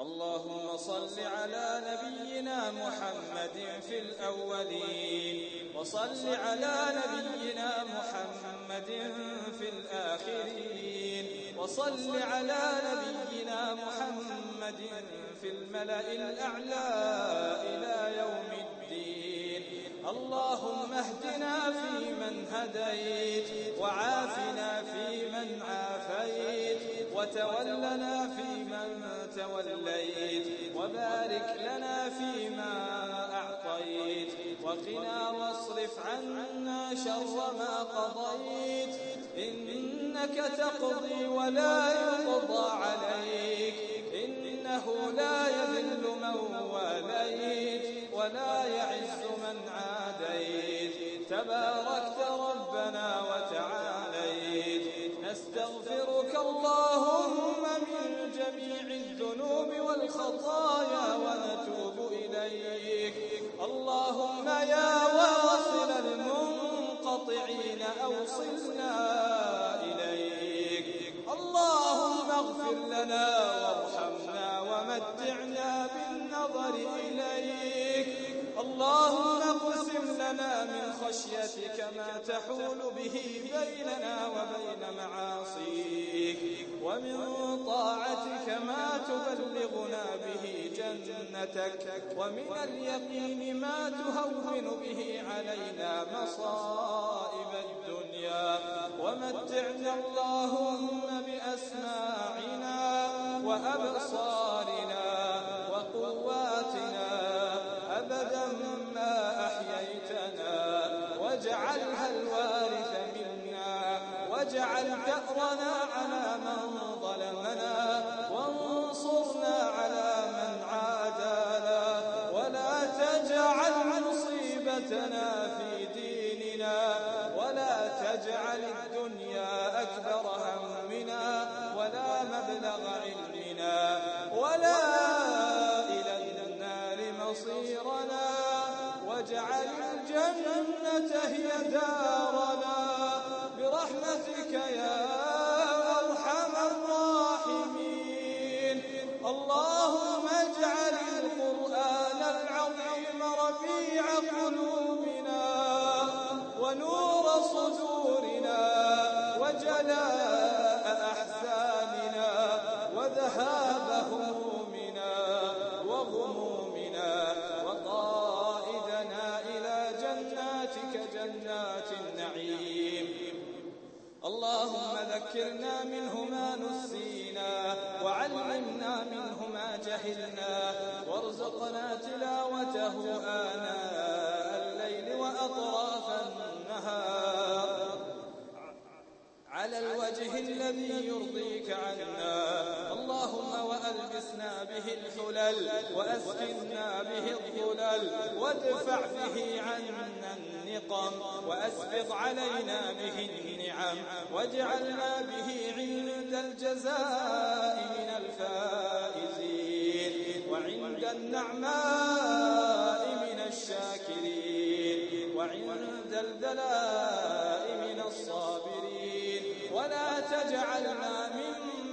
اللهم صل على نبينا محمد في الأولين وصل على نبينا محمد في الآخرين وصل على نبينا محمد في الملأ الأعلى إلى يوم الدين. اللهم اهدنا فيمن هديت وعافنا فيمن وتولنا فيمن توليت وبارك لنا فيما أعطيت وقنا واصرف عنا شر ما قضيت. إنك تقضي ولا يقضى عليك إنه لا يذل من واليت ولا يعز من عاديت. تباركت والخطايا ونتوب إليك. اللهم يا واصل المنقطعين أوصلنا إليك. اللهم اغفر لنا وارحمنا ومتعنا بالنظر إليك. اللهم اقسم لنا من خشيتك ما تحول به بيننا وبين معاصيك. ومن طاعتك ما تبلغنا به جنتك ومن اليقين ما تهون به علينا مصائب الدنيا. ومتعنا اللهم بأسماعنا وأبصارنا وقواتنا. أبدا ما أحييتنا واجعلها الوارث منا واجعل ثأرنا على مصيبتنا في ديننا ولا تجعل الدنيا أكبر همنا ولا مبلغ علمنا ولا إلى النار مصيرنا واجعل الجنة هي دارنا برحمتك يا قلوبنا ونور صدورنا وجلاء أحزاننا وذهاب همومنا وغمومنا وقائدنا إلى جناتك جنات النعيم. اللهم ذكرنا منه ما نسينا وعلمنا عنا اللهم وألبسنا به الحلل وأسكننا به الظلل وادفع به عنا النقم وأسبغ علينا به النعم واجعلنا به عند الجزاء من الفائزين وعند النعماء من الشاكرين وعند البلاء من الصابرين. ولا تجعلنا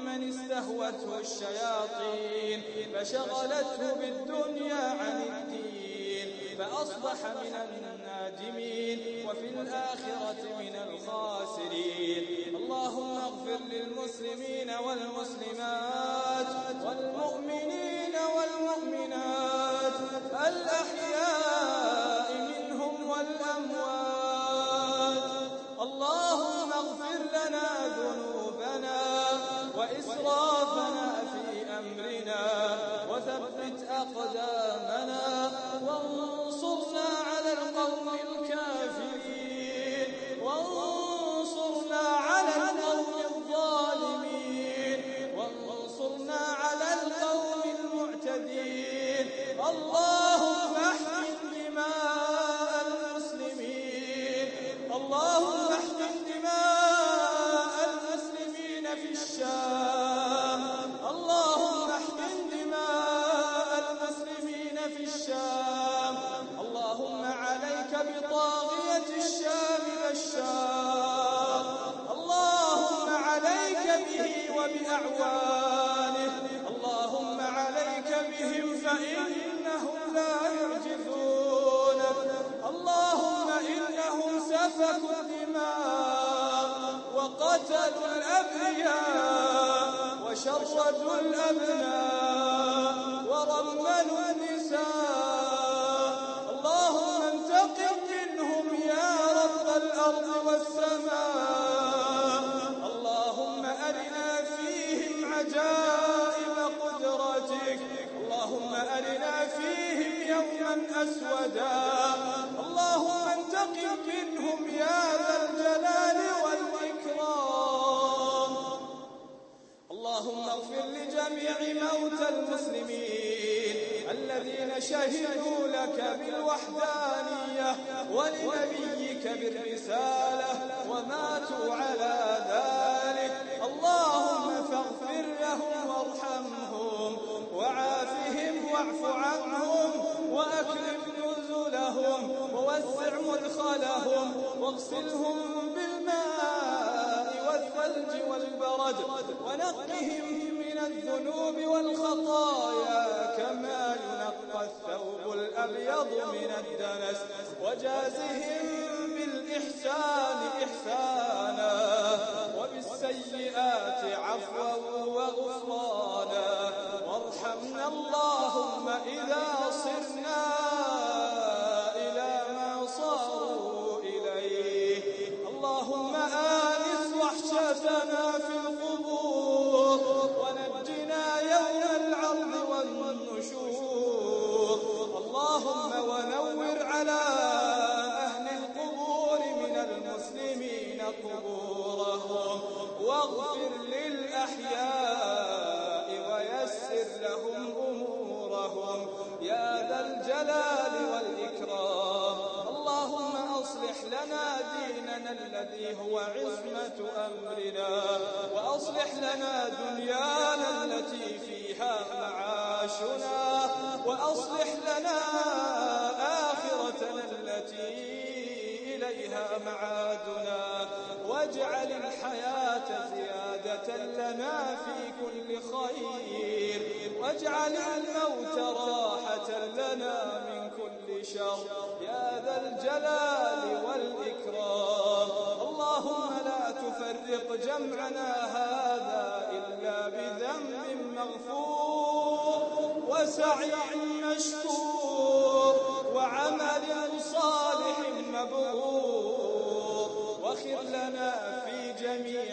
ممن استهوته الشياطين فشغلته بالدنيا عن الدين فأصبح من النادمين وفي الآخرة من الخاسرين. اللهم اغفر للمسلمين والمسلمات والمؤمنين والمؤمنات الأحياء أعوانه. اللهم عليك بهم فإنهم لا يعجزونك اللهم إنهم سفكوا الدماء وقتلوا الأبرياء وشردوا الأبناء ورملوا النساء. اللهم انتقم منهم يا رب الأرض والسماء. أسودا اللهم أنتقم منهم يا ذا الجلال والإكرام. اللهم اغفر لجميع موتى المسلمين الذين شهدوا لك بالوحدانية ولنبيك بالرسالة وماتوا على ذلك واغسلهم بالماء والثلج والبرد ونقهم من الذنوب والخطايا كما ينقى الثوب الأبيض من الدنس وجازهم بالإحسان إحسانا وبالسيئات عفوا وغفرانا وارحمنا اللهم إذا صرنا الذي هو عصمة أمرنا وأصلح لنا دنيانا التي فيها معاشنا وأصلح لنا آخرتنا التي إليها معادنا واجعل الحياة زيادة لنا في كل خير واجعل الموت راحة لنا من كل شر. يا ذا الجلال جمعنا هذا إلا بذنب مغفور وسعي مشكور وعمل صالح مبرور وخر لنا في جميع